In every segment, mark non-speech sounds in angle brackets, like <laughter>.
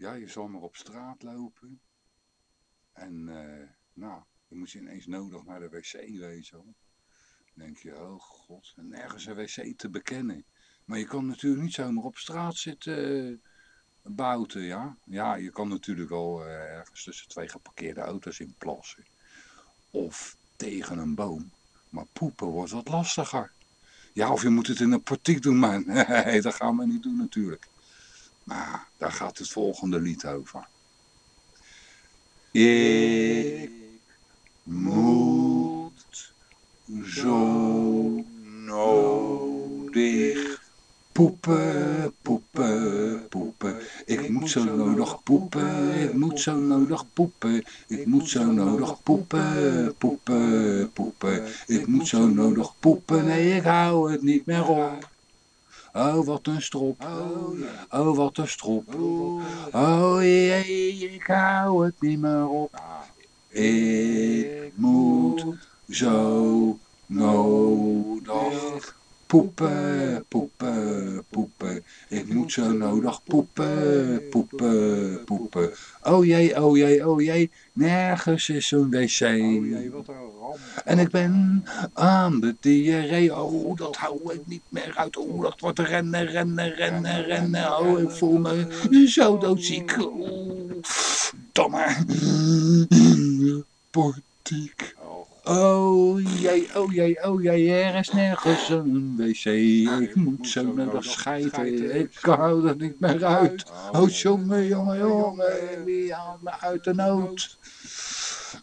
ja, je zal maar op straat lopen. En eh, nou, dan moet je ineens nodig naar de wc wezen. Dan denk je, oh god, nergens een wc te bekennen. Maar je kan natuurlijk niet zomaar op straat zitten uh, buiten, ja. Ja, je kan natuurlijk al uh, ergens tussen twee geparkeerde auto's in plassen. Of tegen een boom. Maar poepen wordt wat lastiger. Ja, of je moet het in een portiek doen, man. <laughs> dat gaan we niet doen natuurlijk. Maar daar gaat het volgende lied over. Ik moet zo nodig poepen, poepen, poepen. Ik moet zo nodig poepen, ik moet zo nodig poepen. Ik moet zo nodig poepen, poepen, poepen. Ik moet zo nodig poepen, nee ik hou het niet meer op. Oh, wat een strop. Oh, wat een strop. Oh, jee, ik hou het niet meer op. Ik moet zo nodig poepen, poepen. Zo nodig poepen, poepen, poepen. Oh jee, oh jee, oh jee, nergens is een wc. Oh jee, wat een ramp. En ik ben aan de diarree, oh dat hou ik niet meer uit. Oh dat wordt rennen, rennen, rennen, rennen. Oh ik voel me zo doodziek. Oh, domme. Portiek. Oh jee, oh jee, oh jee, er is nergens een wc. Ik moet zo naar de schijten, ik hou er niet meer uit. Oh jongen, jongen, jongen, wie haalt me uit de nood?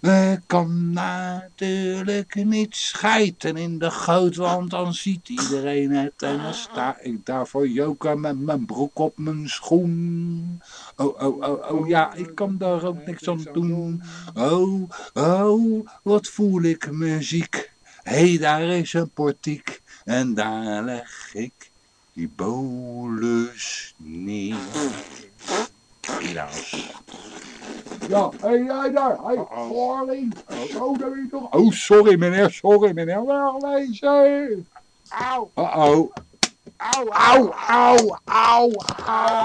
Ik kan natuurlijk niet schijten in de goot, want dan ziet iedereen het. En dan sta ik daar voor joker met mijn broek op mijn schoen. Oh, oh, oh, oh, ja, ik kan daar ook niks aan doen. Oh, oh, wat voel ik muziek. Hé, hey, daar is een portiek en daar leg ik die bolus neer. Helaas. Ja, hé hey, jij daar, hé, hey. Zo, daar ben je toch. Oh, sorry meneer, sorry meneer. Wel lezen. Auw. Uh-oh. Auw, auw, auw, auw, auw,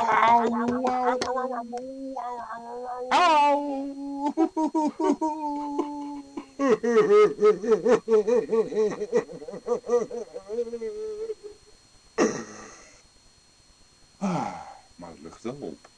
auw, Ah, maar het lucht wel op.